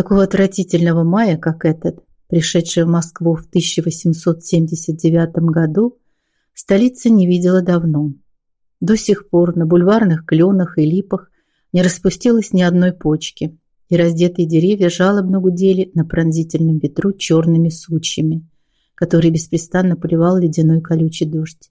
Такого отвратительного мая, как этот, пришедший в Москву в 1879 году, столица не видела давно. До сих пор на бульварных кленах и липах не распустилось ни одной почки, и раздетые деревья жалобно гудели на пронзительном ветру черными сучьями, которые беспрестанно поливал ледяной колючий дождь.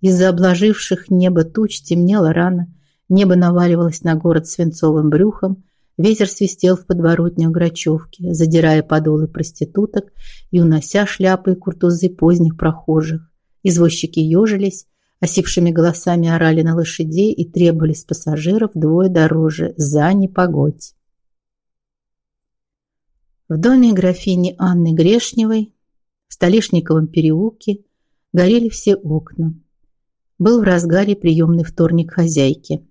Из-за обложивших небо туч темнело рано, небо наваливалось на город свинцовым брюхом, ветер свистел в подворотнях Грачевки, задирая подолы проституток и унося шляпы и куртузы поздних прохожих. Извозчики ежились, осипшими голосами орали на лошадей и требовали с пассажиров двое дороже за непогодь. В доме графини Анны Грешневой в Столешниковом переулке горели все окна. Был в разгаре приемный вторник хозяйки.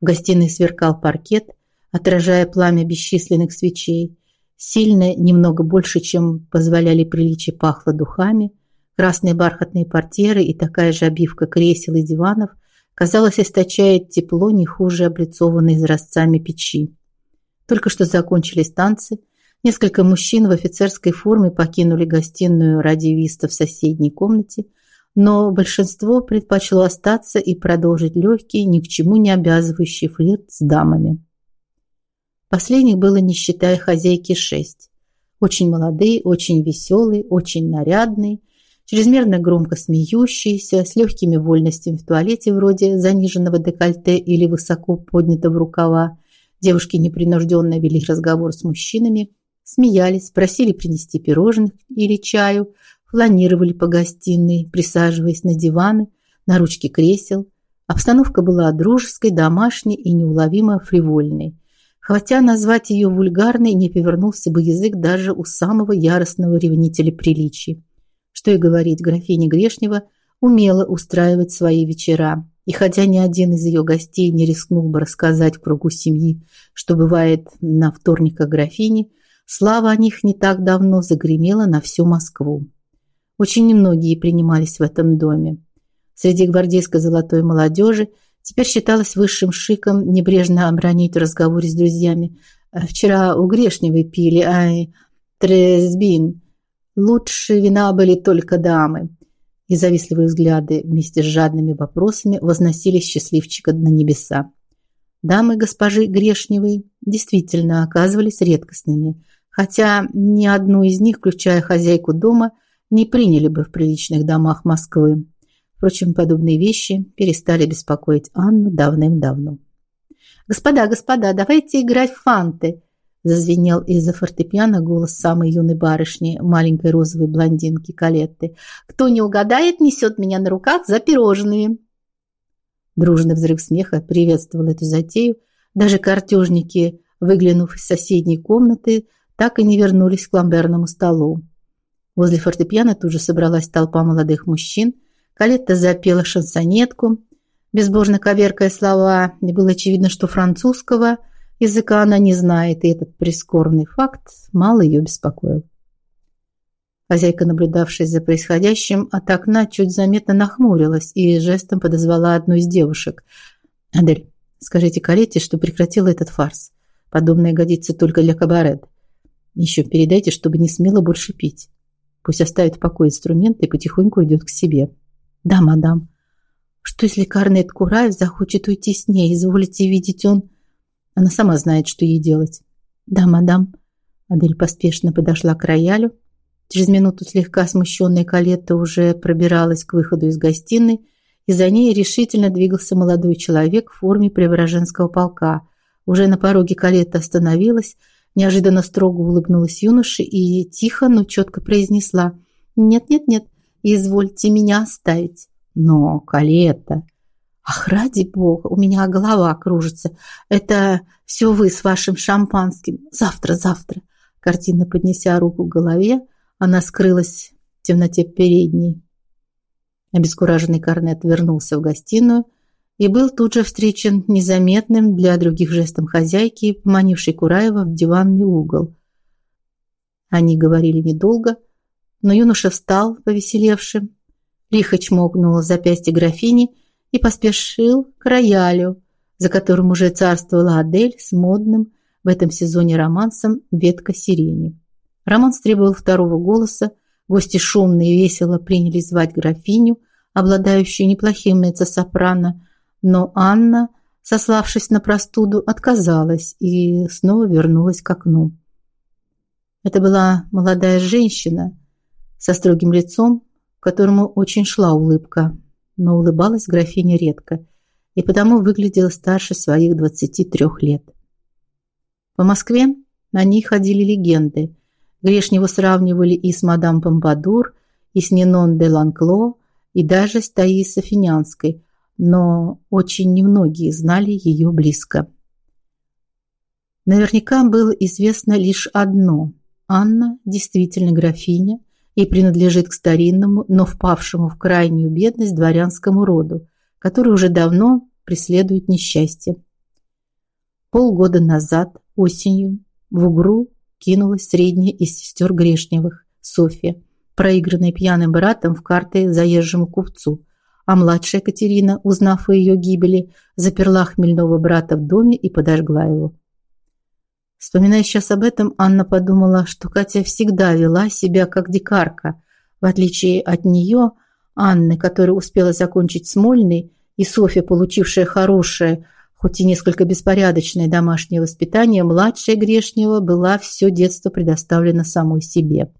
В гостиной сверкал паркет, отражая пламя бесчисленных свечей. Сильно, немного больше, чем позволяли приличия, пахло духами. Красные бархатные портьеры и такая же обивка кресел и диванов, казалось, источает тепло не хуже облицованной изразцами печи. Только что закончились танцы. Несколько мужчин в офицерской форме покинули гостиную ради виста в соседней комнате – но большинство предпочло остаться и продолжить легкий, ни к чему не обязывающий флирт с дамами. Последних было, не считая хозяйки, шесть. Очень молодые, очень веселые, очень нарядные, чрезмерно громко смеющиеся, с легкими вольностями в туалете вроде заниженного декольте или высоко поднятого рукава. Девушки непринужденно вели разговор с мужчинами, смеялись, просили принести пирожных или чаю, фланировали по гостиной, присаживаясь на диваны, на ручки кресел. Обстановка была дружеской, домашней и неуловимо фривольной. Хотя назвать ее вульгарной не повернулся бы язык даже у самого яростного ревнителя приличий. Что и говорить, графиня Грешнева умела устраивать свои вечера. И хотя ни один из ее гостей не рискнул бы рассказать кругу семьи, что бывает на вторниках графини, слава о них не так давно загремела на всю Москву. Очень немногие принимались в этом доме. Среди гвардейской золотой молодежи теперь считалось высшим шиком небрежно обронить в разговоре с друзьями. «Вчера у Грешневой пили, ай, трезбин. Лучше вина были только дамы». И завистливые взгляды вместе с жадными вопросами возносили счастливчика на небеса. Дамы госпожи Грешневой действительно оказывались редкостными, хотя ни одну из них, включая хозяйку дома, не приняли бы в приличных домах Москвы. Впрочем, подобные вещи перестали беспокоить Анну давным-давно. «Господа, господа, давайте играть в фанты!» Зазвенел из-за фортепиано голос самой юной барышни, маленькой розовой блондинки Калетты. «Кто не угадает, несет меня на руках за пирожные!» Дружный взрыв смеха приветствовал эту затею. Даже картежники, выглянув из соседней комнаты, так и не вернулись к ламберному столу. Возле фортепиано тут же собралась толпа молодых мужчин. Калетта запела шансонетку, безбожно коверкая слова. И было очевидно, что французского языка она не знает, и этот прискорбный факт мало ее беспокоил. Хозяйка, наблюдавшая за происходящим от окна, чуть заметно нахмурилась и жестом подозвала одну из девушек. «Адель, скажите Калетте, что прекратила этот фарс. Подобное годится только для кабарет. Еще передайте, чтобы не смела больше пить». Пусть оставит в покое инструменты и потихоньку идет к себе. Да, мадам. Что если Карнет Кураев захочет уйти с ней? Изволите видеть он... Она сама знает, что ей делать. Да, мадам. Адель поспешно подошла к роялю. Через минуту слегка смущенная Калетта уже пробиралась к выходу из гостиной, и за ней решительно двигался молодой человек в форме Преображенского полка. Уже на пороге Калетта остановилась, Неожиданно строго улыбнулась юноше и тихо, но четко произнесла: "Нет-нет-нет, извольте меня оставить". "Но, Калета, ах, ради бога, у меня голова кружится. Это все вы с вашим шампанским. Завтра, завтра". Картинно поднеся руку к голове, она скрылась в темноте передней. Обескураженный Корнет вернулся в гостиную и был тут же встречен незаметным для других жестом хозяйки, поманившей Кураева в диванный угол. Они говорили недолго, но юноша встал, повеселевшим, лихо чмокнул запястье графини и поспешил к роялю, за которым уже царствовала Адель с модным, в этом сезоне романсом «Ветка сирени». Романс требовал второго голоса, гости шумно и весело принялись звать графиню, обладающую неплохим меццо-сопрано, но Анна, сославшись на простуду, отказалась и снова вернулась к окну. Это была молодая женщина со строгим лицом, которому очень шла улыбка, но улыбалась графиня редко и потому выглядела старше своих 23 лет. По Москве на ней ходили легенды. Грешнего сравнивали и с мадам Помпадур, и с Нинон де Ланкло, и даже с Таисой Финянской, но очень немногие знали ее близко. Наверняка было известно лишь одно: Анна действительно графиня и принадлежит к старинному, но впавшему в крайнюю бедность дворянскому роду, который уже давно преследует несчастье. Полгода назад, осенью, в Угру кинулась средняя из сестер Грешневых, Софья, проигранная пьяным братом в карты заезжему купцу, а младшая Катерина, узнав о ее гибели, заперла хмельного брата в доме и подожгла его. Вспоминая сейчас об этом, Анна подумала, что Катя всегда вела себя как дикарка, в отличие от нее, Анны, которая успела закончить Смольный, и Софья, получившая хорошее, Хоть и несколько беспорядочное домашнее воспитание, младшая Грешнева была все детство предоставлена самой себе.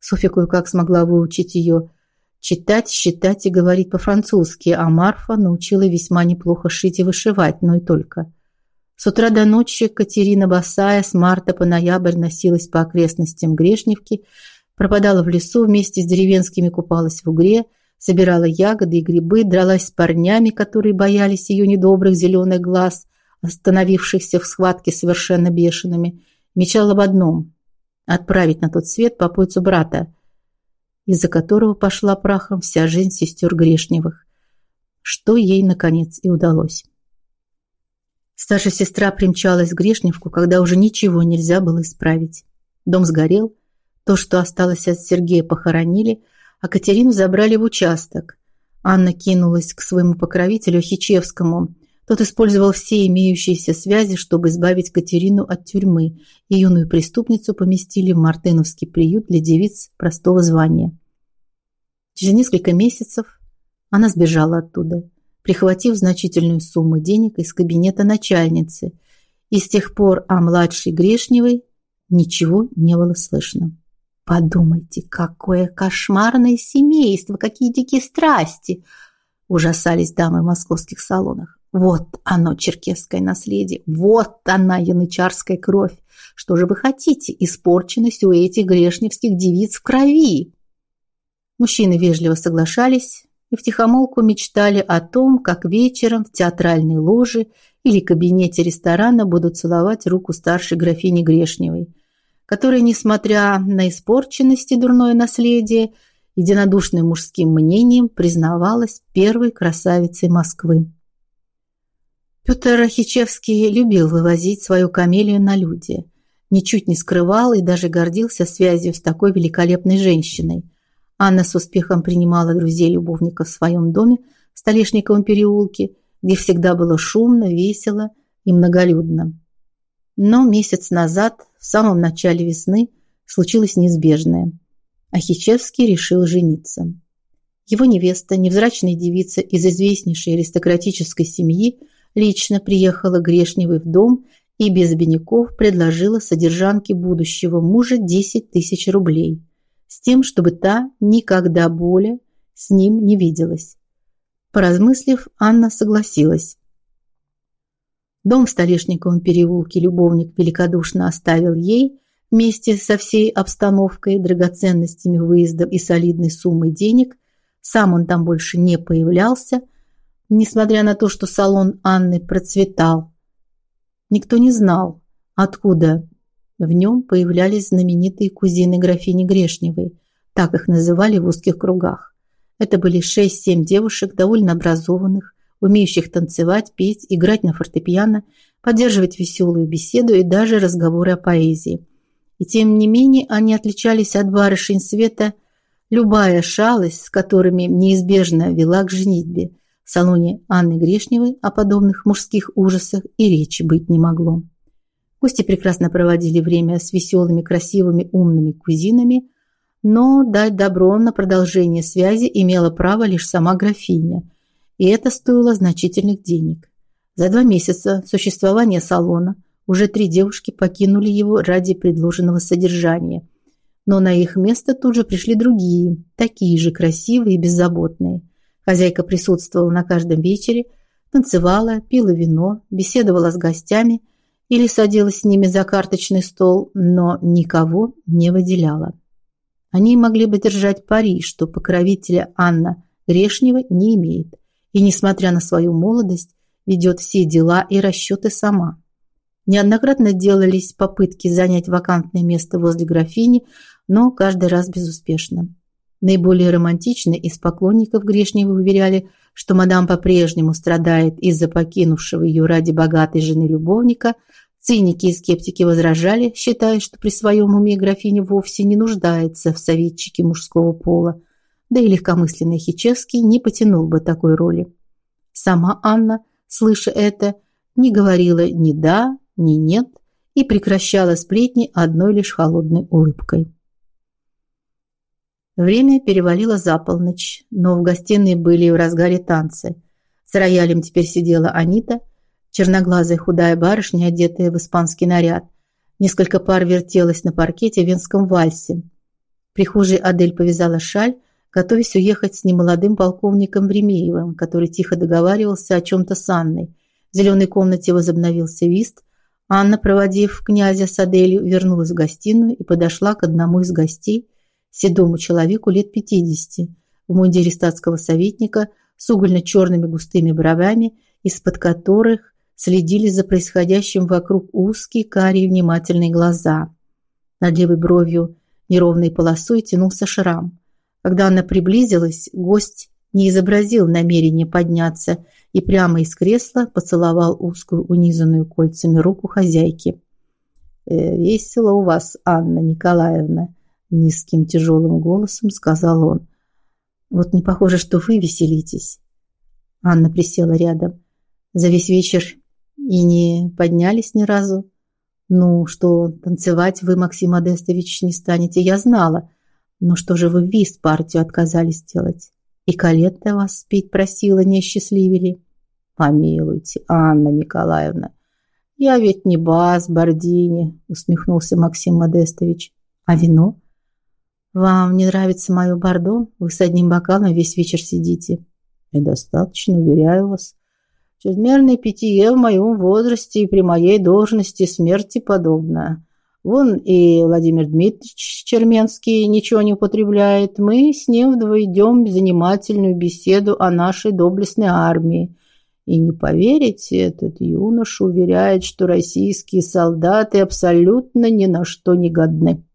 Софья кое-как смогла выучить ее читать, считать и говорить по-французски, а Марфа научила весьма неплохо шить и вышивать, но и только. С утра до ночи Катерина Басая с марта по ноябрь носилась по окрестностям Грешневки, пропадала в лесу вместе с деревенскими, купалась в угре – собирала ягоды и грибы, дралась с парнями, которые боялись ее недобрых зеленых глаз, остановившихся в схватке совершенно бешеными, мечтала об одном отправить на тот свет попойцу брата, из-за которого пошла прахом вся жизнь сестер Грешневых, что ей наконец и удалось. Старшая сестра примчалась в Грешневку, когда уже ничего нельзя было исправить. Дом сгорел, то, что осталось от Сергея, похоронили – а Катерину забрали в участок. Анна кинулась к своему покровителю Хичевскому. Тот использовал все имеющиеся связи, чтобы избавить Катерину от тюрьмы, и юную преступницу поместили в Мартыновский приют для девиц простого звания. Через несколько месяцев она сбежала оттуда, прихватив значительную сумму денег из кабинета начальницы, и с тех пор о младшей Грешневой ничего не было слышно. Подумайте, какое кошмарное семейство, какие дикие страсти! Ужасались дамы в московских салонах. Вот оно, черкесское наследие, вот она, янычарская кровь. Что же вы хотите? Испорченность у этих грешневских девиц в крови. Мужчины вежливо соглашались и втихомолку мечтали о том, как вечером в театральной ложе или кабинете ресторана будут целовать руку старшей графини Грешневой – которая, несмотря на испорченность и дурное наследие, единодушным мужским мнением признавалась первой красавицей Москвы. Петр Рахичевский любил вывозить свою камелию на люди, ничуть не скрывал и даже гордился связью с такой великолепной женщиной. Анна с успехом принимала друзей-любовников в своем доме в Столешниковом переулке, где всегда было шумно, весело и многолюдно. Но месяц назад в самом начале весны случилось неизбежное. Ахичевский решил жениться. Его невеста, невзрачная девица из известнейшей аристократической семьи, лично приехала Грешневой в дом и без обиняков предложила содержанке будущего мужа 10 тысяч рублей, с тем, чтобы та никогда более с ним не виделась. Поразмыслив, Анна согласилась. Дом в Столешниковом переулке любовник великодушно оставил ей вместе со всей обстановкой, драгоценностями выездов и солидной суммой денег. Сам он там больше не появлялся, несмотря на то, что салон Анны процветал. Никто не знал, откуда в нем появлялись знаменитые кузины графини Грешневой, так их называли в узких кругах. Это были шесть-семь девушек, довольно образованных, умеющих танцевать, петь, играть на фортепиано, поддерживать веселую беседу и даже разговоры о поэзии. И тем не менее они отличались от барышень света любая шалость, с которыми неизбежно вела к женитьбе. В салоне Анны Грешневой о подобных мужских ужасах и речи быть не могло. Гости прекрасно проводили время с веселыми, красивыми, умными кузинами, но дать добро на продолжение связи имела право лишь сама графиня, и это стоило значительных денег. За два месяца существования салона уже три девушки покинули его ради предложенного содержания, но на их место тут же пришли другие, такие же красивые и беззаботные. Хозяйка присутствовала на каждом вечере, танцевала, пила вино, беседовала с гостями или садилась с ними за карточный стол, но никого не выделяла. Они могли бы держать пари, что покровителя Анна Грешнева не имеет, и, несмотря на свою молодость, ведет все дела и расчеты сама. Неоднократно делались попытки занять вакантное место возле графини, но каждый раз безуспешно. Наиболее романтичные из поклонников Грешнева уверяли, что мадам по-прежнему страдает из-за покинувшего ее ради богатой жены любовника. Циники и скептики возражали, считая, что при своем уме графиня вовсе не нуждается в советчике мужского пола. Да и легкомысленный Хичевский не потянул бы такой роли. Сама Анна, слыша это, не говорила ни «да», ни «нет» и прекращала сплетни одной лишь холодной улыбкой. Время перевалило за полночь, но в гостиной были в разгаре танцы. С роялем теперь сидела Анита, черноглазая худая барышня, одетая в испанский наряд. Несколько пар вертелось на паркете в венском вальсе. В прихожей Адель повязала шаль, готовясь уехать с немолодым полковником Времеевым, который тихо договаривался о чем-то с Анной. В зеленой комнате возобновился вист. Анна, проводив князя с Аделью, вернулась в гостиную и подошла к одному из гостей – седому человеку лет 50 в мундире статского советника с угольно-черными густыми бровями, из-под которых следили за происходящим вокруг узкие карие внимательные глаза. Над левой бровью неровной полосой тянулся шрам. Когда она приблизилась, гость не изобразил намерения подняться и прямо из кресла поцеловал узкую, унизанную кольцами руку хозяйки. «Э, «Весело у вас, Анна Николаевна», Низким тяжелым голосом сказал он. Вот не похоже, что вы веселитесь. Анна присела рядом. За весь вечер и не поднялись ни разу. Ну, что танцевать вы, Максим Одестович, не станете, я знала. Но что же вы виз партию отказались делать? И Калетта вас спеть просила, не счастливили. Помилуйте, Анна Николаевна, я ведь не бас Бордини, усмехнулся Максим Модестович. А вино? Вам не нравится мое бордо? Вы с одним бокалом весь вечер сидите. И достаточно, уверяю вас. Чрезмерное питье в моем возрасте и при моей должности смерти подобно. Вон и Владимир Дмитриевич Черменский ничего не употребляет. Мы с ним вдвоем занимательную беседу о нашей доблестной армии. И не поверите, этот юноша уверяет, что российские солдаты абсолютно ни на что не годны.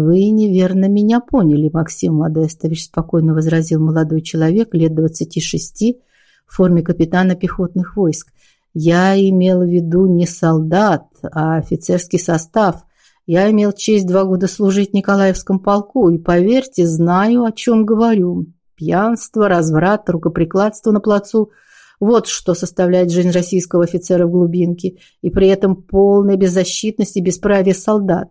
Вы неверно меня поняли, Максим Модестович, спокойно возразил молодой человек лет двадцати шести в форме капитана пехотных войск. Я имел в виду не солдат, а офицерский состав. Я имел честь два года служить в Николаевском полку и, поверьте, знаю, о чем говорю. Пьянство, разврат, рукоприкладство на плацу – вот что составляет жизнь российского офицера в глубинке, и при этом полная беззащитность и бесправие солдат.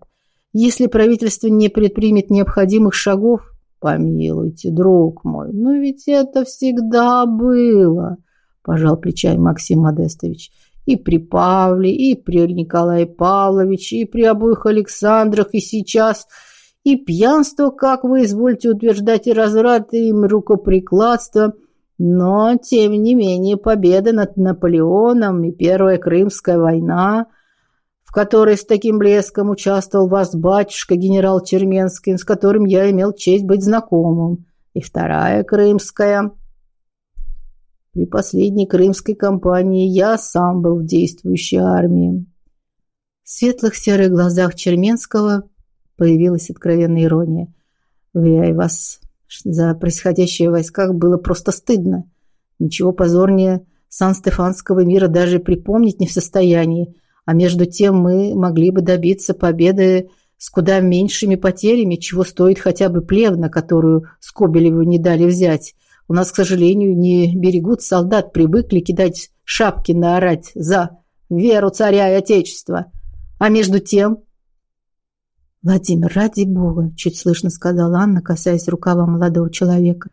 Если правительство не предпримет необходимых шагов, помилуйте, друг мой, но ведь это всегда было, пожал плечами Максим Модестович. И при Павле, и при Николае Павловиче, и при обоих Александрах, и сейчас, и пьянство, как вы извольте утверждать, и разврат, и рукоприкладство. Но, тем не менее, победа над Наполеоном и Первая Крымская война – которой с таким блеском участвовал ваш батюшка генерал Черменский, с которым я имел честь быть знакомым, и вторая крымская. При последней крымской кампании я сам был в действующей армии. В светлых серых глазах Черменского появилась откровенная ирония. Уверяю вас, за происходящее в войсках было просто стыдно. Ничего позорнее Сан-Стефанского мира даже припомнить не в состоянии – а между тем мы могли бы добиться победы с куда меньшими потерями, чего стоит хотя бы плевна, которую Скобелеву не дали взять. У нас, к сожалению, не берегут солдат, привыкли кидать шапки на орать за веру царя и отечества. А между тем... «Владимир, ради бога!» – чуть слышно сказала Анна, касаясь рукава молодого человека.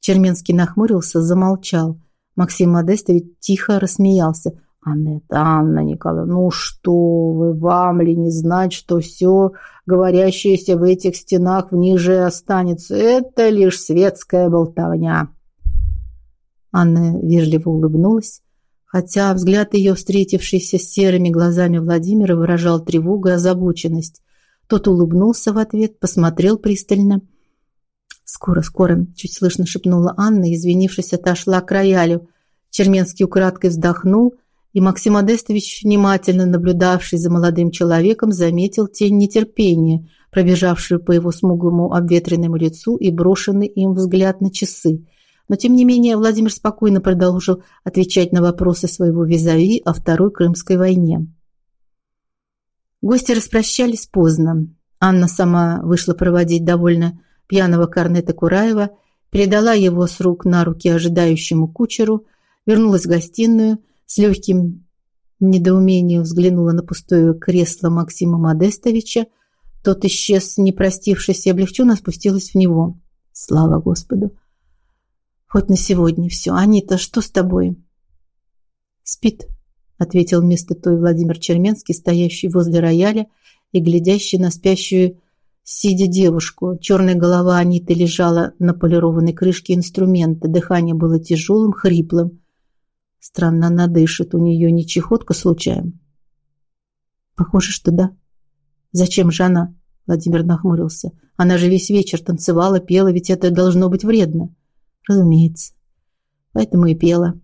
Черменский нахмурился, замолчал. Максим Модестович тихо рассмеялся. «Аннета, Анна Николаевна, ну что вы, вам ли не знать, что все, говорящееся в этих стенах, в них же останется? Это лишь светская болтовня». Анна вежливо улыбнулась, хотя взгляд ее, встретившийся с серыми глазами Владимира, выражал тревогу и озабоченность. Тот улыбнулся в ответ, посмотрел пристально – «Скоро, скоро!» – чуть слышно шепнула Анна, извинившись, отошла к роялю. Черменский украдкой вздохнул, и Максим Адестович, внимательно наблюдавший за молодым человеком, заметил тень нетерпения, пробежавшую по его смуглому обветренному лицу и брошенный им взгляд на часы. Но, тем не менее, Владимир спокойно продолжил отвечать на вопросы своего визави о Второй Крымской войне. Гости распрощались поздно. Анна сама вышла проводить довольно пьяного корнета Кураева, передала его с рук на руки ожидающему кучеру, вернулась в гостиную, с легким недоумением взглянула на пустое кресло Максима Модестовича. Тот исчез, не простившись, и облегченно спустилась в него. Слава Господу! Хоть на сегодня все. Анита, что с тобой? Спит, ответил вместо той Владимир Черменский, стоящий возле рояля и глядящий на спящую Сидя девушку, черная голова Аниты лежала на полированной крышке инструмента, дыхание было тяжелым, хриплым. Странно она дышит, у нее не чехотка случайно? Похоже, что да. Зачем же она? Владимир нахмурился. Она же весь вечер танцевала, пела, ведь это должно быть вредно. Разумеется. Поэтому и пела.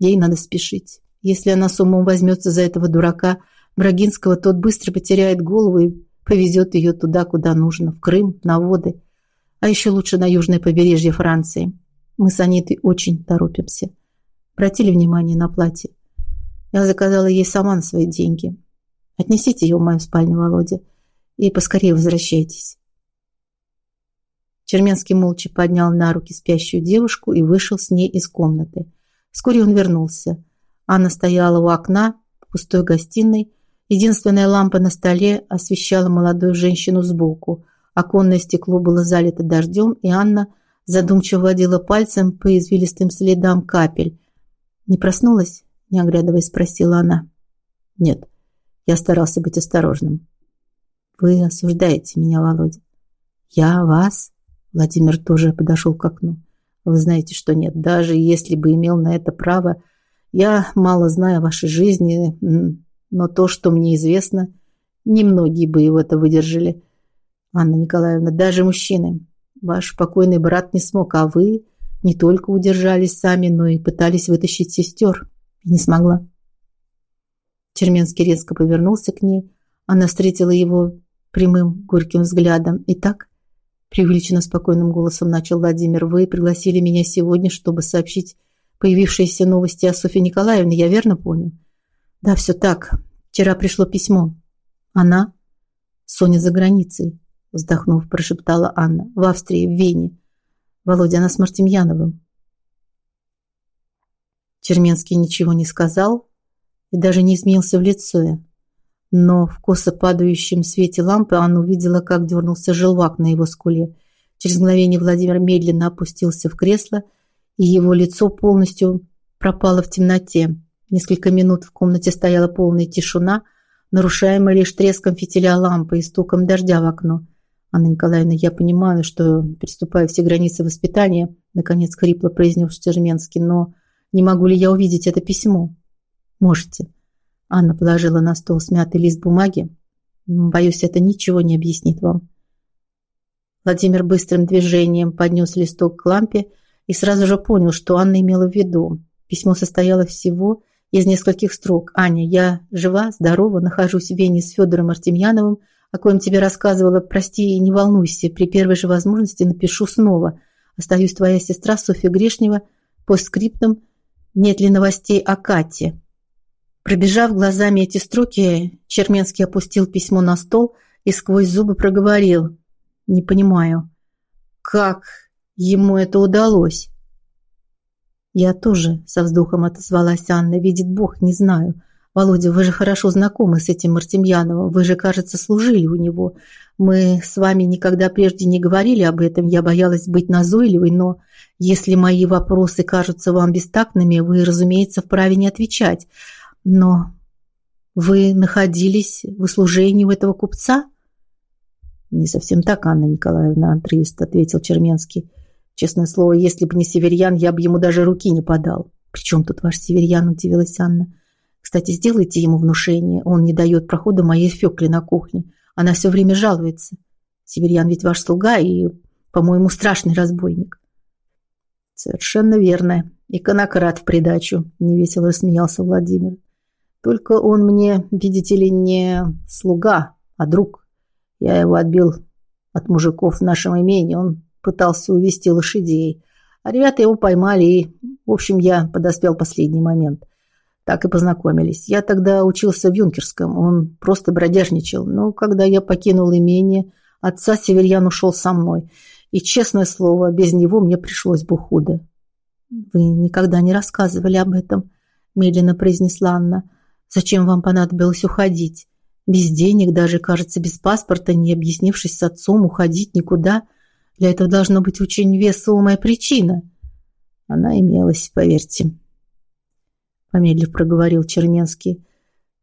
Ей надо спешить. Если она с умом возьмется за этого дурака Брагинского, тот быстро потеряет голову и повезет ее туда, куда нужно, в Крым, на воды, а еще лучше на южное побережье Франции. Мы с Анитой очень торопимся. Обратили внимание на платье? Я заказала ей сама на свои деньги. Отнесите ее в мою спальню, Володя, и поскорее возвращайтесь. Черменский молча поднял на руки спящую девушку и вышел с ней из комнаты. Вскоре он вернулся. Анна стояла у окна в пустой гостиной, Единственная лампа на столе освещала молодую женщину сбоку. Оконное стекло было залито дождем, и Анна задумчиво водила пальцем по извилистым следам капель. «Не проснулась?» – не оглядываясь, спросила она. «Нет, я старался быть осторожным». «Вы осуждаете меня, Володя». «Я вас?» Владимир тоже подошел к окну. «Вы знаете, что нет. Даже если бы имел на это право, я мало знаю о вашей жизни, но то, что мне известно, немногие бы его это выдержали. Анна Николаевна, даже мужчины. Ваш покойный брат не смог, а вы не только удержались сами, но и пытались вытащить сестер. И не смогла. Черменский резко повернулся к ней. Она встретила его прямым, горьким взглядом. «Итак?» Преувеличенно спокойным голосом начал Владимир. «Вы пригласили меня сегодня, чтобы сообщить появившиеся новости о Софье Николаевне. Я верно понял?» Да, все так. Вчера пришло письмо. Она? Соня за границей, вздохнув, прошептала Анна. В Австрии, в Вене. Володя, она с Мартемьяновым. Черменский ничего не сказал и даже не изменился в лице. Но в косо падающем свете лампы Анна увидела, как дернулся желвак на его скуле. Через мгновение Владимир медленно опустился в кресло, и его лицо полностью пропало в темноте. Несколько минут в комнате стояла полная тишина, нарушаемая лишь треском фитиля лампы и стуком дождя в окно. «Анна Николаевна, я понимаю, что переступаю все границы воспитания», наконец хрипло произнес Черменский, «но не могу ли я увидеть это письмо?» «Можете». Анна положила на стол смятый лист бумаги. «Боюсь, это ничего не объяснит вам». Владимир быстрым движением поднес листок к лампе и сразу же понял, что Анна имела в виду. Письмо состояло всего из нескольких строк. «Аня, я жива, здорова, нахожусь в Вене с Федором Артемьяновым, о коем тебе рассказывала. Прости и не волнуйся, при первой же возможности напишу снова. Остаюсь твоя сестра Софья Грешнева. По скриптам нет ли новостей о Кате?» Пробежав глазами эти строки, Черменский опустил письмо на стол и сквозь зубы проговорил. «Не понимаю, как ему это удалось?» Я тоже со вздохом отозвалась Анна. Видит Бог, не знаю. Володя, вы же хорошо знакомы с этим Мартемьяновым. Вы же, кажется, служили у него. Мы с вами никогда прежде не говорили об этом. Я боялась быть назойливой, но если мои вопросы кажутся вам бестактными, вы, разумеется, вправе не отвечать. Но вы находились в услужении у этого купца? Не совсем так, Анна Николаевна, отрывист ответил Черменский. Честное слово, если бы не северьян, я бы ему даже руки не подал. При чем тут ваш северьян, удивилась Анна. Кстати, сделайте ему внушение. Он не дает прохода моей Фекле на кухне. Она все время жалуется. Северьян ведь ваш слуга и, по-моему, страшный разбойник. Совершенно верно. И конократ в придачу, невесело рассмеялся Владимир. Только он мне, видите ли, не слуга, а друг. Я его отбил от мужиков в нашем имении. Он пытался увести лошадей. А ребята его поймали, и, в общем, я подоспел последний момент. Так и познакомились. Я тогда учился в Юнкерском, он просто бродяжничал. Но когда я покинул имение, отца Северьян ушел со мной. И, честное слово, без него мне пришлось бы худо. «Вы никогда не рассказывали об этом», – медленно произнесла Анна. Зачем вам понадобилось уходить? Без денег, даже, кажется, без паспорта, не объяснившись с отцом, уходить никуда. Для этого должна быть очень весомая причина. Она имелась, поверьте. Помедлив проговорил Черменский.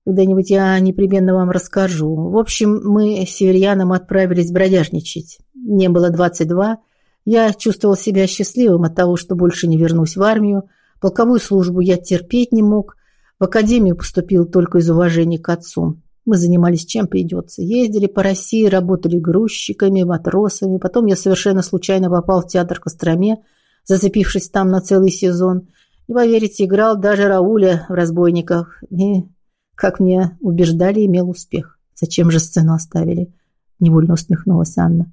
Когда-нибудь я непременно вам расскажу. В общем, мы с северьяном отправились бродяжничать. Мне было 22. Я чувствовал себя счастливым от того, что больше не вернусь в армию. Полковую службу я терпеть не мог. В академию поступил только из уважения к отцу. Мы занимались чем придется. Ездили по России, работали грузчиками, матросами. Потом я совершенно случайно попал в театр Костроме, зацепившись там на целый сезон. Не поверите, играл даже Рауля в «Разбойниках». И, как мне убеждали, имел успех. Зачем же сцену оставили? Невольно усмехнулась Анна.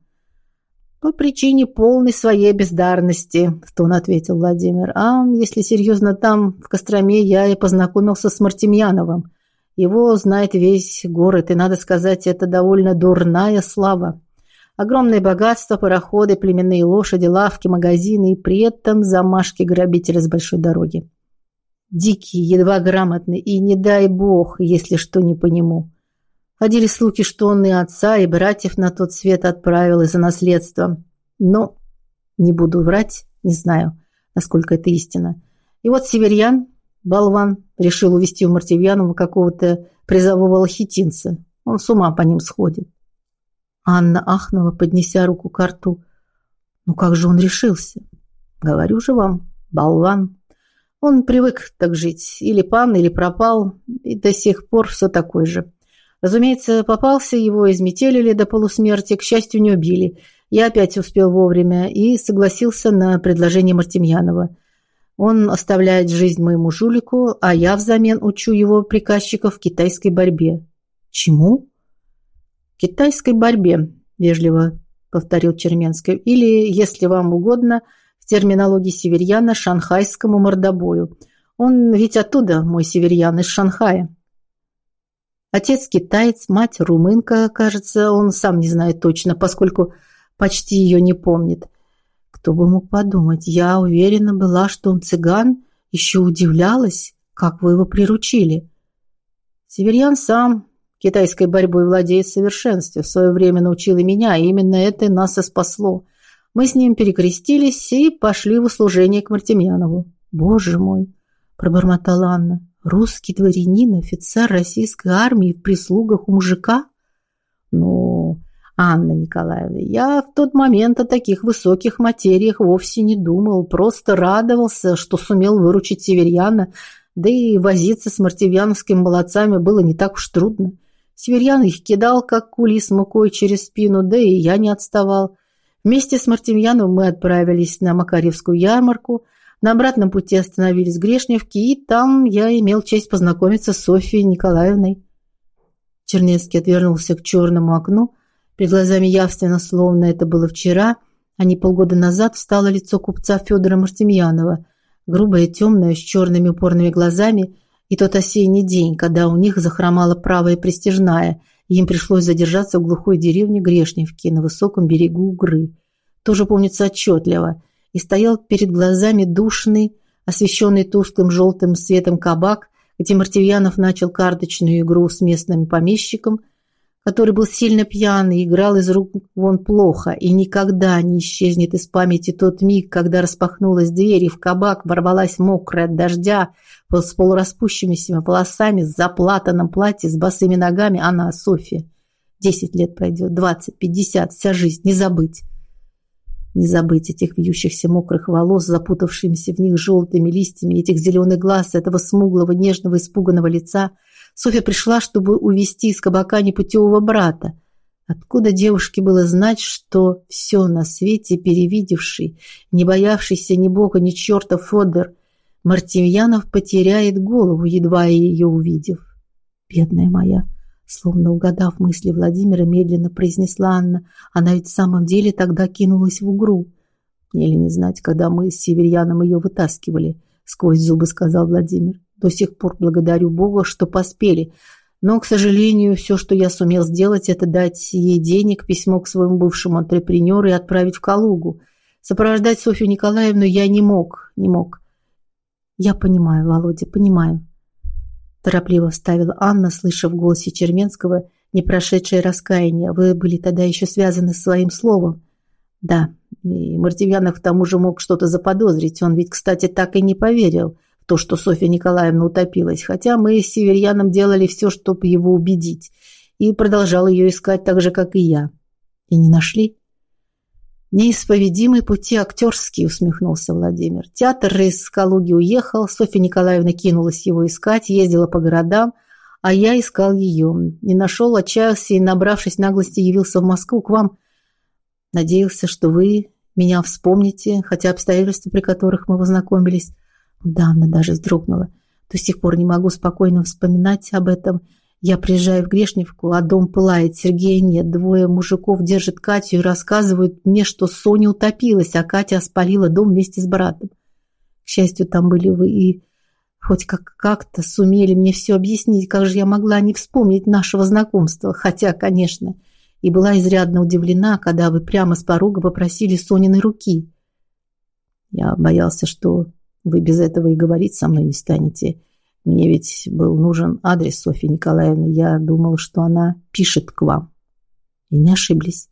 «По причине полной своей бездарности», – в тон ответил Владимир. «А если серьезно, там, в Костроме, я и познакомился с Мартемьяновым. Его знает весь город, и, надо сказать, это довольно дурная слава. Огромное богатство, пароходы, племенные лошади, лавки, магазины, и при этом замашки грабителя с большой дороги. Дикий, едва грамотный, и не дай бог, если что не по нему». Ходили слухи, что он и отца, и братьев на тот свет отправил из-за наследства. Но не буду врать, не знаю, насколько это истина. И вот северьян, болван, решил увести у Мартивьянова какого-то призового лохитинца. Он с ума по ним сходит. Анна ахнула, поднеся руку к рту. Ну как же он решился? Говорю же вам, болван. Он привык так жить. Или пан, или пропал. И до сих пор все такой же. Разумеется, попался, его изметелили до полусмерти, к счастью, не убили. Я опять успел вовремя и согласился на предложение Мартемьянова. Он оставляет жизнь моему жулику, а я взамен учу его приказчиков китайской борьбе. Чему? Китайской борьбе, вежливо повторил Черменский. Или, если вам угодно, в терминологии северьяна, шанхайскому мордобою. Он ведь оттуда, мой северьян, из Шанхая. Отец китаец, мать румынка, кажется, он сам не знает точно, поскольку почти ее не помнит. Кто бы мог подумать, я уверена была, что он цыган, еще удивлялась, как вы его приручили. Северьян сам китайской борьбой владеет в совершенстве, в свое время научил и меня, и именно это нас и спасло. Мы с ним перекрестились и пошли в услужение к Мартемьянову. «Боже мой!» – пробормотала Анна. Русский дворянин, офицер российской армии в прислугах у мужика? Ну, Анна Николаевна, я в тот момент о таких высоких материях вовсе не думал, просто радовался, что сумел выручить северьяна, да и возиться с мартивяновскими молодцами было не так уж трудно. Северьян их кидал, как кули с мукой через спину, да и я не отставал. Вместе с Мартемьяном мы отправились на Макаревскую ярмарку – на обратном пути остановились в Грешневке, и там я имел честь познакомиться с Софьей Николаевной. Чернецкий отвернулся к черному окну. Перед глазами явственно, словно это было вчера, а не полгода назад, встало лицо купца Федора Мартемьянова, грубое, темное, с черными упорными глазами, и тот осенний день, когда у них захромала правая пристежная, и им пришлось задержаться в глухой деревне Грешневки на высоком берегу Угры. Тоже помнится отчетливо – и стоял перед глазами душный, освещенный тусклым желтым светом кабак, где Мартивьянов начал карточную игру с местным помещиком, который был сильно пьян и играл из рук вон плохо, и никогда не исчезнет из памяти тот миг, когда распахнулась дверь, и в кабак ворвалась мокрая от дождя, с полураспущенными волосами, с заплатанным платье, с босыми ногами, она, Софья. Десять лет пройдет, двадцать, пятьдесят, вся жизнь, не забыть. Не забыть этих вьющихся мокрых волос, запутавшимися в них желтыми листьями, этих зеленых глаз, этого смуглого, нежного, испуганного лица. Софья пришла, чтобы увести из кабака непутевого брата. Откуда девушке было знать, что все на свете перевидевший, не боявшийся ни бога, ни черта Фодор, Мартемьянов потеряет голову, едва ее увидев. «Бедная моя!» Словно угадав мысли Владимира, медленно произнесла Анна. Она ведь в самом деле тогда кинулась в угру. Или не знать, когда мы с Северьяном ее вытаскивали, сквозь зубы сказал Владимир. До сих пор благодарю Бога, что поспели. Но, к сожалению, все, что я сумел сделать, это дать ей денег, письмо к своему бывшему антрепренеру и отправить в Калугу. Сопровождать Софью Николаевну я не мог, не мог. Я понимаю, Володя, понимаю торопливо вставила Анна, слыша в голосе Черменского непрошедшее раскаяние. Вы были тогда еще связаны с своим словом. Да, и Мартемьянов к тому же мог что-то заподозрить. Он ведь, кстати, так и не поверил то, что Софья Николаевна утопилась. Хотя мы с Северьяном делали все, чтобы его убедить. И продолжал ее искать так же, как и я. И не нашли? «Неисповедимые пути актерские», — усмехнулся Владимир. Театр из Калуги уехал, Софья Николаевна кинулась его искать, ездила по городам, а я искал ее. Не нашел, отчаялся и, набравшись наглости, явился в Москву к вам. Надеялся, что вы меня вспомните, хотя обстоятельства, при которых мы познакомились... Да, она даже вздрогнула. До сих пор не могу спокойно вспоминать об этом я приезжаю в Грешневку, а дом пылает, Сергея нет. Двое мужиков держат Катю и рассказывают мне, что Соня утопилась, а Катя спалила дом вместе с братом. К счастью, там были вы и хоть как-то сумели мне все объяснить, как же я могла не вспомнить нашего знакомства. Хотя, конечно, и была изрядно удивлена, когда вы прямо с порога попросили Сониной руки. Я боялся, что вы без этого и говорить со мной не станете. Мне ведь был нужен адрес Софьи Николаевны. Я думал, что она пишет к вам. И не ошиблись.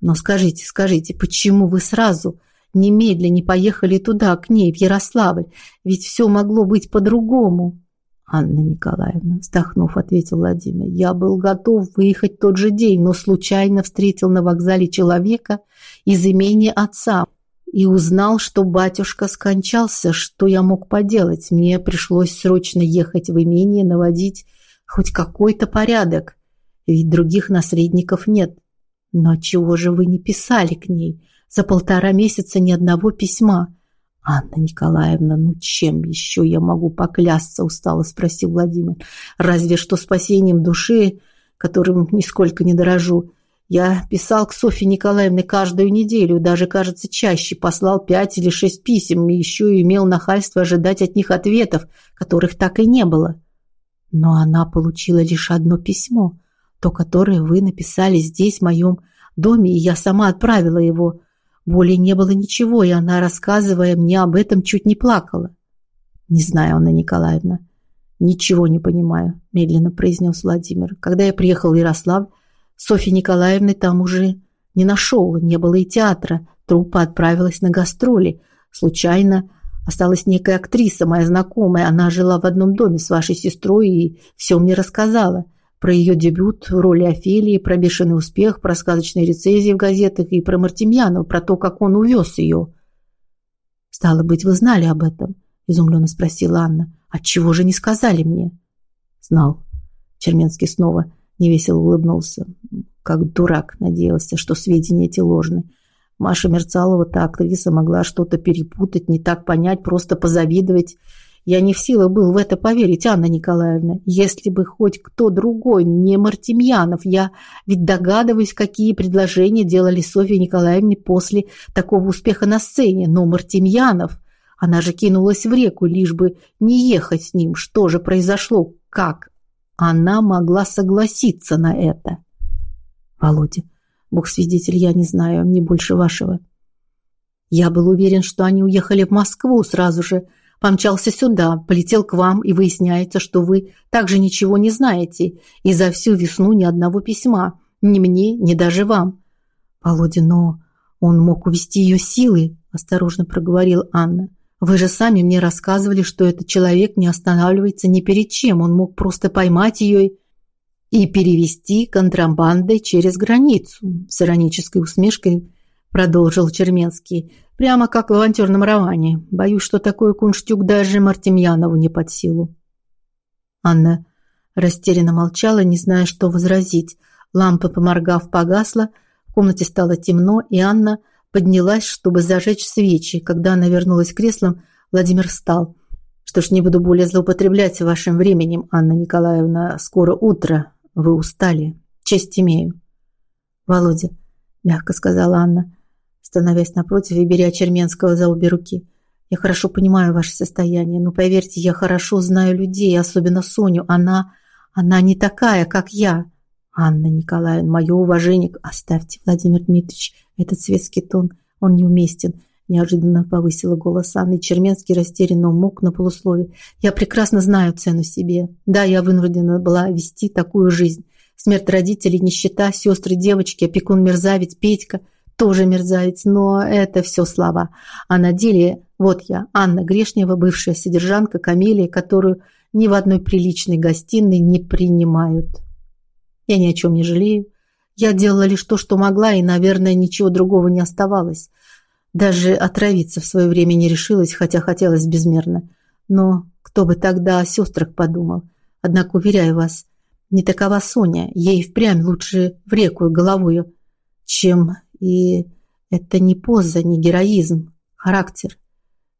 Но скажите, скажите, почему вы сразу немедленно не поехали туда, к ней, в Ярославль? Ведь все могло быть по-другому. Анна Николаевна, вздохнув, ответил Владимир. Я был готов выехать тот же день, но случайно встретил на вокзале человека из имени отца и узнал, что батюшка скончался, что я мог поделать. Мне пришлось срочно ехать в имение, наводить хоть какой-то порядок, ведь других наследников нет. Но чего же вы не писали к ней? За полтора месяца ни одного письма. Анна Николаевна, ну чем еще я могу поклясться, устало спросил Владимир. Разве что спасением души, которым нисколько не дорожу. Я писал к Софье Николаевне каждую неделю, даже, кажется, чаще, послал пять или шесть писем и еще имел нахальство ожидать от них ответов, которых так и не было. Но она получила лишь одно письмо, то, которое вы написали здесь, в моем доме, и я сама отправила его. Более не было ничего, и она, рассказывая мне об этом, чуть не плакала. Не знаю, Анна Николаевна, ничего не понимаю, медленно произнес Владимир. Когда я приехал в Ярославль, Софьи Николаевны там уже не нашел, не было и театра. Труппа отправилась на гастроли. Случайно осталась некая актриса, моя знакомая. Она жила в одном доме с вашей сестрой и все мне рассказала. Про ее дебют в роли Офелии, про бешеный успех, про сказочные рецензии в газетах и про Мартемьянова, про то, как он увез ее. «Стало быть, вы знали об этом?» – изумленно спросила Анна. «Отчего же не сказали мне?» «Знал». Черменский снова невесело улыбнулся. Как дурак надеялся, что сведения эти ложны. Маша Мерцалова, та актриса, могла что-то перепутать, не так понять, просто позавидовать. Я не в силах был в это поверить, Анна Николаевна. Если бы хоть кто другой, не Мартемьянов, я ведь догадываюсь, какие предложения делали Софье Николаевне после такого успеха на сцене. Но Мартемьянов, она же кинулась в реку, лишь бы не ехать с ним. Что же произошло? Как она могла согласиться на это. Володя, бог свидетель, я не знаю, не больше вашего. Я был уверен, что они уехали в Москву сразу же помчался сюда, полетел к вам, и выясняется, что вы также ничего не знаете, и за всю весну ни одного письма, ни мне, ни даже вам. Володя, но он мог увести ее силой, осторожно проговорил Анна. Вы же сами мне рассказывали, что этот человек не останавливается ни перед чем, он мог просто поймать ее и перевести контрабандой через границу, с иронической усмешкой продолжил Черменский. Прямо как в авантюрном романе. Боюсь, что такой кунштюк даже Мартемьянову не под силу. Анна растерянно молчала, не зная, что возразить. Лампа, поморгав, погасла. В комнате стало темно, и Анна поднялась, чтобы зажечь свечи. Когда она вернулась к креслам, Владимир встал. «Что ж, не буду более злоупотреблять вашим временем, Анна Николаевна. Скоро утро. Вы устали. Честь имею». «Володя», – мягко сказала Анна, становясь напротив и беря Черменского за обе руки. «Я хорошо понимаю ваше состояние, но поверьте, я хорошо знаю людей, особенно Соню. Она... она не такая, как я». «Анна Николаевна, мое уважение...» «Оставьте, Владимир Дмитриевич, этот светский тон, он неуместен». Неожиданно повысила голос Анны. Черменский растерянно умолк на полуслове. «Я прекрасно знаю цену себе. Да, я вынуждена была вести такую жизнь. Смерть родителей, нищета, сестры, девочки, опекун-мерзавец, Петька – тоже мерзавец, но это все слова. А на деле вот я, Анна Грешнева, бывшая содержанка Камелия, которую ни в одной приличной гостиной не принимают. Я ни о чем не жалею. Я делала лишь то, что могла, и, наверное, ничего другого не оставалось. Даже отравиться в свое время не решилась, хотя хотелось безмерно. Но кто бы тогда о сестрах подумал? Однако, уверяю вас, не такова Соня. Ей впрямь лучше в реку головою, чем и это не поза, не героизм, характер.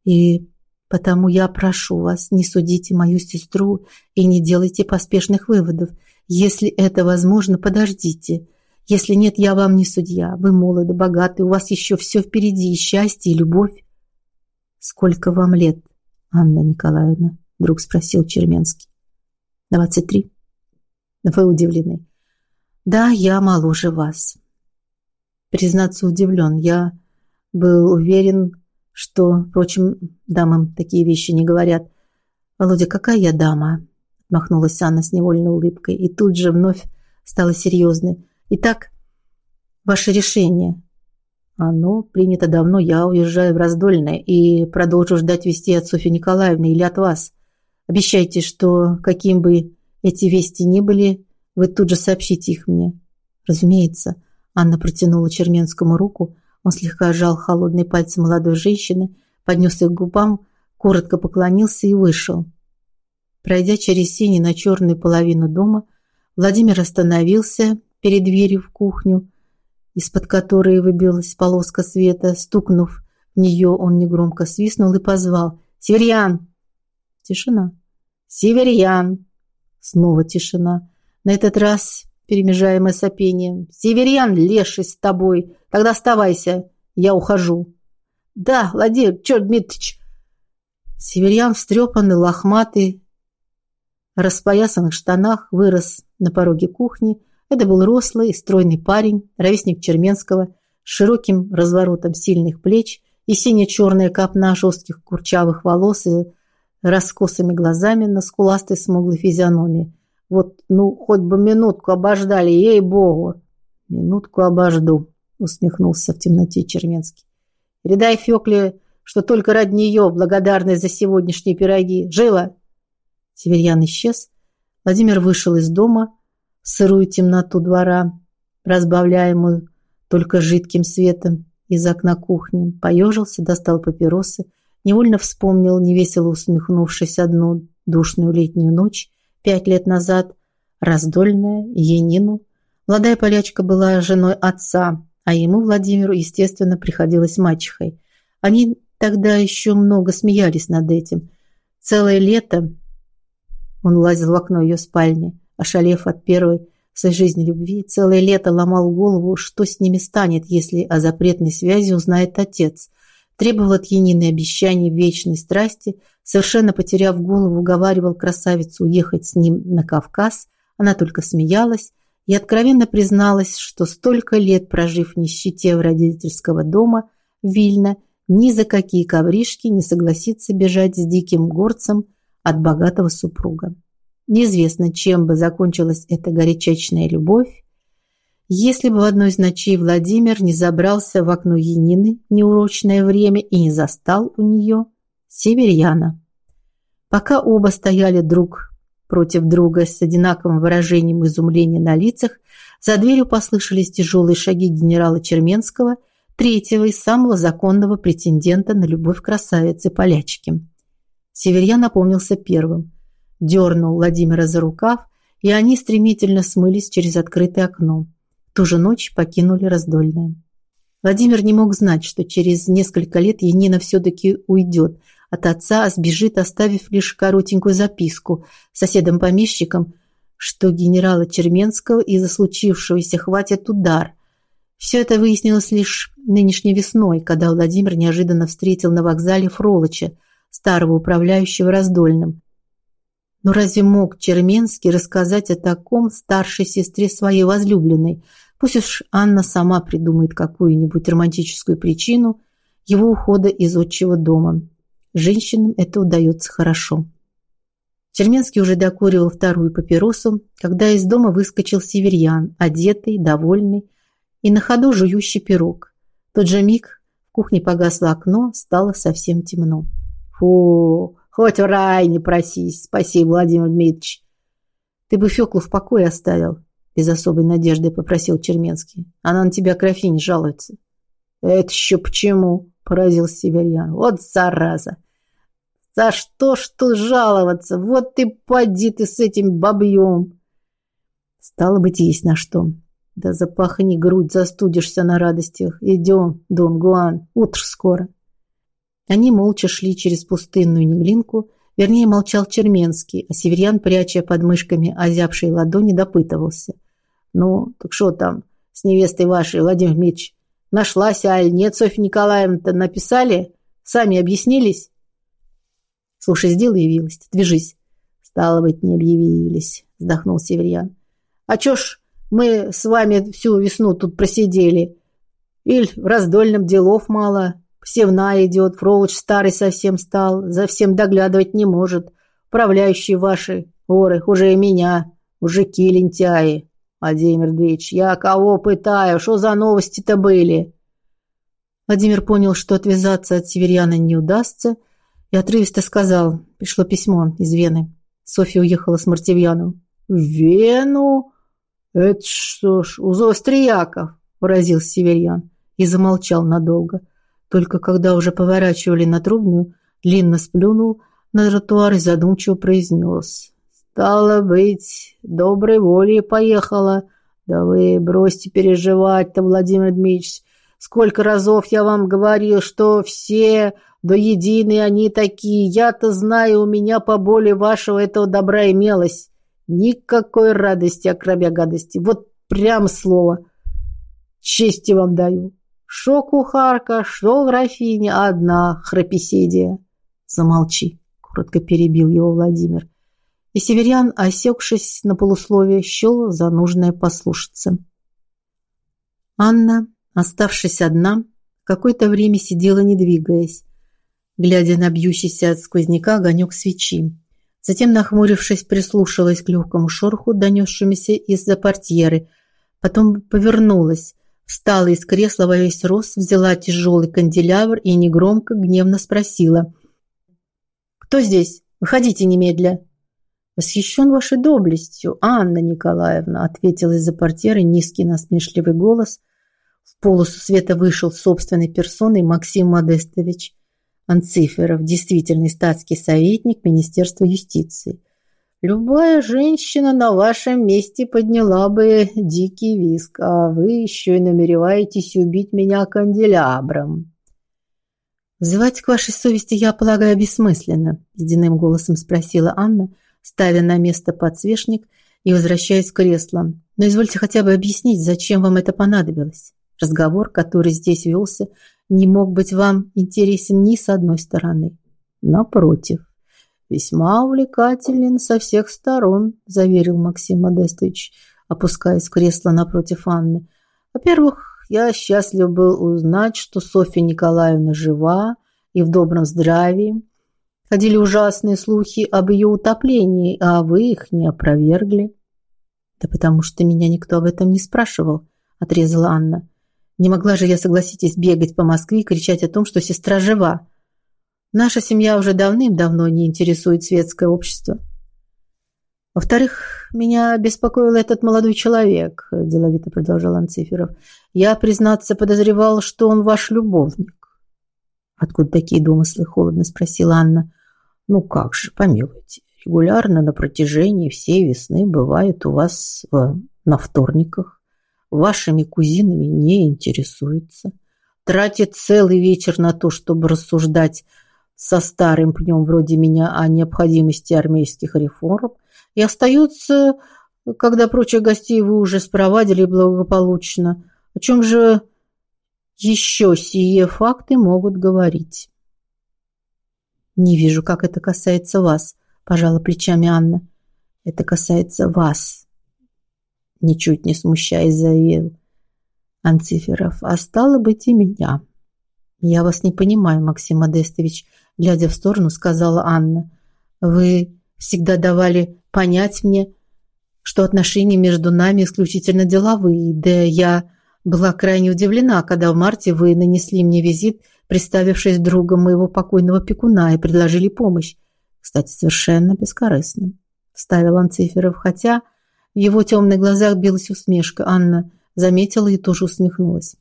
И потому я прошу вас, не судите мою сестру и не делайте поспешных выводов. Если это возможно, подождите. Если нет, я вам не судья. Вы молоды, богаты, у вас еще все впереди, и счастье, и любовь. Сколько вам лет, Анна Николаевна? Вдруг спросил Черменский. Двадцать три. Вы удивлены. Да, я моложе вас признаться, удивлен. Я был уверен, что, впрочем, дамам такие вещи не говорят. «Володя, какая я дама?» – махнулась Анна с невольной улыбкой и тут же вновь стала серьезной. «Итак, ваше решение?» «Оно принято давно. Я уезжаю в Раздольное и продолжу ждать вести от Софьи Николаевны или от вас. Обещайте, что, каким бы эти вести ни были, вы тут же сообщите их мне». «Разумеется». Анна протянула Черменскому руку. Он слегка сжал холодные пальцы молодой женщины, поднес их к губам, коротко поклонился и вышел. Пройдя через сени на черную половину дома, Владимир остановился перед дверью в кухню, из-под которой выбилась полоска света. Стукнув в нее, он негромко свистнул и позвал «Северьян!». Тишина. «Северьян!». Снова тишина. На этот раз перемежаемое сопением. «Северян, леший с тобой! Тогда оставайся, я ухожу!» «Да, Владимир, черт, Дмитрич!» Северян, встрепанный, лохматый, распоясанных штанах, вырос на пороге кухни. Это был рослый, стройный парень, ровесник Черменского, с широким разворотом сильных плеч и сине-черная копна жестких курчавых волос и раскосыми глазами на скуластой смуглой физиономии. Вот, ну, хоть бы минутку обождали, ей-богу. Минутку обожду, усмехнулся в темноте Черменский. Передай Фёкле, что только ради нее благодарность за сегодняшние пироги. Живо! Северьян исчез. Владимир вышел из дома в сырую темноту двора, разбавляемую только жидким светом из окна кухни. Поежился, достал папиросы, невольно вспомнил, невесело усмехнувшись, одну душную летнюю ночь, пять лет назад, раздольная, Енину. Молодая полячка была женой отца, а ему, Владимиру, естественно, приходилось мачехой. Они тогда еще много смеялись над этим. Целое лето он лазил в окно ее спальни, ошалев от первой в своей жизни любви, целое лето ломал голову, что с ними станет, если о запретной связи узнает отец. Требовал от Янины обещаний вечной страсти, Совершенно потеряв голову, уговаривал красавицу уехать с ним на Кавказ. Она только смеялась и откровенно призналась, что столько лет прожив в нищете в родительского дома Вильно, ни за какие ковришки не согласится бежать с диким горцем от богатого супруга. Неизвестно, чем бы закончилась эта горячечная любовь, если бы в одной из ночей Владимир не забрался в окно Янины в неурочное время и не застал у нее северьяна. Пока оба стояли друг против друга с одинаковым выражением изумления на лицах, за дверью послышались тяжелые шаги генерала Черменского, третьего и самого законного претендента на любовь красавицы-полячки. Северьян напомнился первым, дернул Владимира за рукав, и они стремительно смылись через открытое окно ту же ночь покинули Раздольное. Владимир не мог знать, что через несколько лет Янина все-таки уйдет от отца, а сбежит, оставив лишь коротенькую записку соседом-помещиком, что генерала Черменского из-за случившегося хватит удар. Все это выяснилось лишь нынешней весной, когда Владимир неожиданно встретил на вокзале Фролыча, старого управляющего Раздольным. Но разве мог Черменский рассказать о таком старшей сестре своей возлюбленной? Пусть уж Анна сама придумает какую-нибудь романтическую причину его ухода из отчего дома. Женщинам это удается хорошо. Черменский уже докуривал вторую папиросу, когда из дома выскочил северьян, одетый, довольный и на ходу жующий пирог. В тот же миг в кухне погасло окно, стало совсем темно. «Фу!» Хоть в рай не просись. Спасибо, Владимир Дмитриевич. Ты бы Феклу в покое оставил, без особой надежды попросил Черменский. Она на тебя графиня жалуется. Это еще почему? Поразился Северьян. Вот зараза. За что ж тут жаловаться? Вот ты поди ты с этим бабьем. Стало быть, есть на что. Да запахни грудь, застудишься на радостях. Идем, Дон Гуан, утро скоро. Они молча шли через пустынную Неглинку, вернее, молчал Черменский, а Северян, пряча под мышками озябшие ладони, допытывался. «Ну, так что там с невестой вашей, Владимир Дмитриевич? Нашлась, аль нет, Софья Николаевна-то написали? Сами объяснились?» «Слушай, сделай явилась, движись». «Стало быть, не объявились», – вздохнул Северян. «А чё ж мы с вами всю весну тут просидели? Иль в раздольном делов мало?» Севна идет, Фролыч старый совсем стал, за всем доглядывать не может. Управляющие ваши, оры, уже и меня, мужики лентяи. Владимир Дмитриевич, я кого пытаю, что за новости-то были?» Владимир понял, что отвязаться от северяна не удастся, и отрывисто сказал, пришло письмо из Вены. Софья уехала с Мартивьяну. «В Вену? Это что ж, у Австрияков?» – поразился северян и замолчал надолго. Только когда уже поворачивали на трубную, длинно сплюнул на тротуар и задумчиво произнес. «Стало быть, доброй волей поехала. Да вы бросьте переживать-то, Владимир Дмитриевич. Сколько разов я вам говорил, что все до единой они такие. Я-то знаю, у меня поболее вашего этого добра имелось. Никакой радости, окромя гадости. Вот прям слово. Чести вам даю. Шо кухарка, шо графиня, одна храпеседия. Замолчи, коротко перебил его Владимир. И Северян, осекшись на полусловие, счел за нужное послушаться. Анна, оставшись одна, какое-то время сидела, не двигаясь, глядя на бьющийся от сквозняка огонек свечи. Затем, нахмурившись, прислушалась к легкому шороху, донесшемуся из-за портьеры. Потом повернулась, Встала из кресла во весь рост, взяла тяжелый канделябр и негромко, гневно спросила. «Кто здесь? Выходите немедля!» «Восхищен вашей доблестью, Анна Николаевна», ответил из-за портьеры низкий насмешливый голос. В полосу света вышел собственной персоной Максим Модестович Анциферов, действительный статский советник Министерства юстиции. Любая женщина на вашем месте подняла бы дикий виск, а вы еще и намереваетесь убить меня канделябром. «Взывать к вашей совести, я полагаю, бессмысленно», – ледяным голосом спросила Анна, ставя на место подсвечник и возвращаясь к креслу. «Но извольте хотя бы объяснить, зачем вам это понадобилось. Разговор, который здесь велся, не мог быть вам интересен ни с одной стороны. Напротив, «Весьма увлекателен со всех сторон», – заверил Максим Модестович, опускаясь в кресло напротив Анны. «Во-первых, я счастлив был узнать, что Софья Николаевна жива и в добром здравии. Ходили ужасные слухи об ее утоплении, а вы их не опровергли. Да потому что меня никто об этом не спрашивал, отрезала Анна. Не могла же я, согласитесь, бегать по Москве и кричать о том, что сестра жива. Наша семья уже давным-давно не интересует светское общество. Во-вторых, меня беспокоил этот молодой человек, деловито продолжал Анциферов. Я, признаться, подозревал, что он ваш любовник. Откуда такие домыслы? Холодно спросила Анна. Ну как же, помилуйте. Регулярно на протяжении всей весны бывает у вас в, на вторниках. Вашими кузинами не интересуется. Тратит целый вечер на то, чтобы рассуждать со старым пнем вроде меня о необходимости армейских реформ и остается, когда прочих гостей вы уже спровадили благополучно. О чем же еще сие факты могут говорить? Не вижу, как это касается вас, пожала плечами Анна. Это касается вас. Ничуть не смущаясь, заявил Анциферов. А стало быть и меня. Я вас не понимаю, Максим Модестович, глядя в сторону, сказала Анна. Вы всегда давали понять мне, что отношения между нами исключительно деловые. Да я была крайне удивлена, когда в марте вы нанесли мне визит, представившись другом моего покойного пекуна и предложили помощь. Кстати, совершенно бескорыстно. Вставил Анциферов, хотя в его темных глазах билась усмешка. Анна заметила и тоже усмехнулась.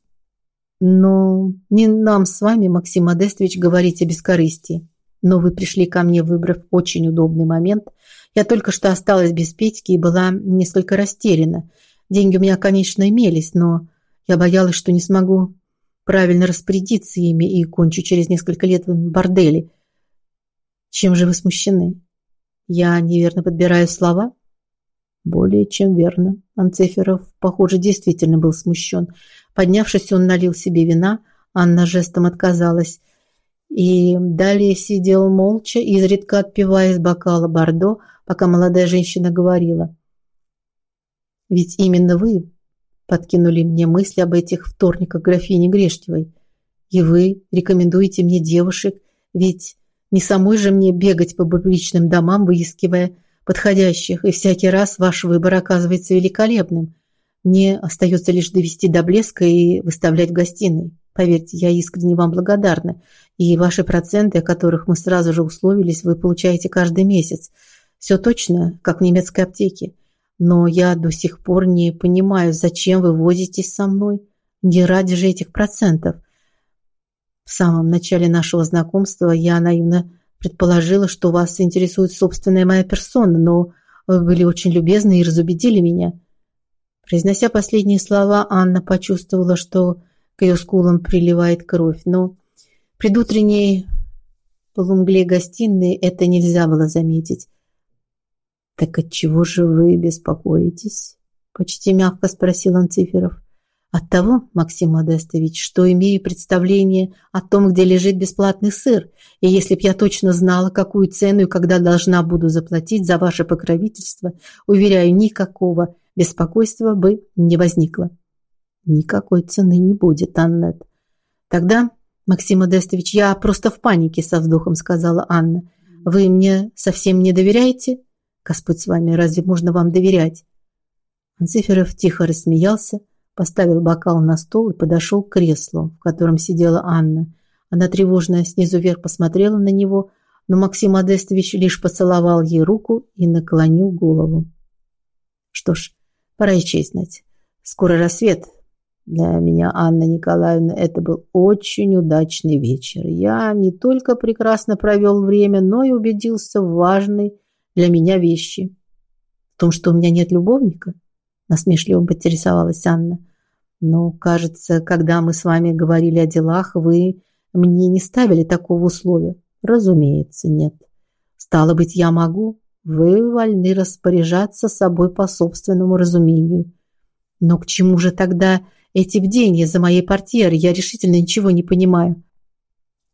Но не нам с вами, Максим Модестович, говорить о бескорыстии. Но вы пришли ко мне, выбрав очень удобный момент. Я только что осталась без Петьки и была несколько растеряна. Деньги у меня, конечно, имелись, но я боялась, что не смогу правильно распорядиться ими и кончу через несколько лет в борделе. Чем же вы смущены? Я неверно подбираю слова? Более чем верно. Анцеферов, похоже, действительно был смущен. Поднявшись, он налил себе вина. Анна жестом отказалась и далее сидел молча, изредка отпивая из бокала бордо, пока молодая женщина говорила. «Ведь именно вы подкинули мне мысли об этих вторниках графини Грешневой. И вы рекомендуете мне девушек, ведь не самой же мне бегать по публичным домам, выискивая подходящих, и всякий раз ваш выбор оказывается великолепным. Мне остается лишь довести до блеска и выставлять в гостиной. Поверьте, я искренне вам благодарна. И ваши проценты, о которых мы сразу же условились, вы получаете каждый месяц. Все точно, как в немецкой аптеке. Но я до сих пор не понимаю, зачем вы возитесь со мной. Не ради же этих процентов. В самом начале нашего знакомства я наивно предположила, что вас интересует собственная моя персона, но вы были очень любезны и разубедили меня. Произнося последние слова, Анна почувствовала, что к ее скулам приливает кровь, но предутренней полумгле гостиной это нельзя было заметить. «Так от чего же вы беспокоитесь?» – почти мягко спросил Анциферов. «От того, Максим Модестович, что имею представление о том, где лежит бесплатный сыр, и если б я точно знала, какую цену и когда должна буду заплатить за ваше покровительство, уверяю, никакого беспокойства бы не возникло». Никакой цены не будет, Аннет. Тогда, Максим Одестович, я просто в панике, со вздохом сказала Анна. Вы мне совсем не доверяете? Господь с вами, разве можно вам доверять? Анциферов тихо рассмеялся, поставил бокал на стол и подошел к креслу, в котором сидела Анна. Она тревожно снизу вверх посмотрела на него, но Максим Одестович лишь поцеловал ей руку и наклонил голову. Что ж, пора исчезнуть. Скоро рассвет, для меня, Анна Николаевна, это был очень удачный вечер. Я не только прекрасно провел время, но и убедился в важной для меня вещи. В том, что у меня нет любовника, насмешливо поинтересовалась Анна. Но, кажется, когда мы с вами говорили о делах, вы мне не ставили такого условия. Разумеется, нет. Стало быть, я могу. Вы вольны распоряжаться собой по собственному разумению. Но к чему же тогда эти бдения за моей портьерой, я решительно ничего не понимаю.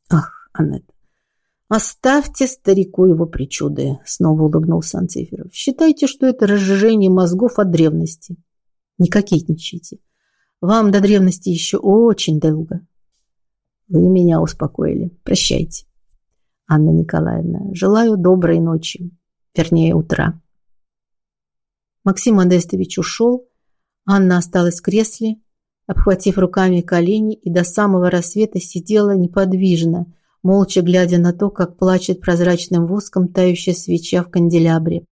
Ах, Аннет, оставьте старику его причуды, снова улыбнулся Анциферов. Считайте, что это разжижение мозгов от древности. Не кокетничайте. Вам до древности еще очень долго. Вы меня успокоили. Прощайте. Анна Николаевна, желаю доброй ночи. Вернее, утра. Максим Модестович ушел. Анна осталась в кресле, обхватив руками колени и до самого рассвета сидела неподвижно, молча глядя на то, как плачет прозрачным воском тающая свеча в канделябре.